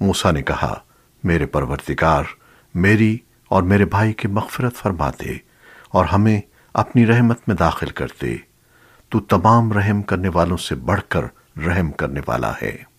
موسیٰ نے کہا، میرے پروردگار، میری اور میرے بھائی کی مغفرت فرما دے اور ہمیں اپنی رحمت میں داخل کر دے۔ تو تمام رحم کرنے والوں سے بڑھ کر رحم کرنے والا ہے۔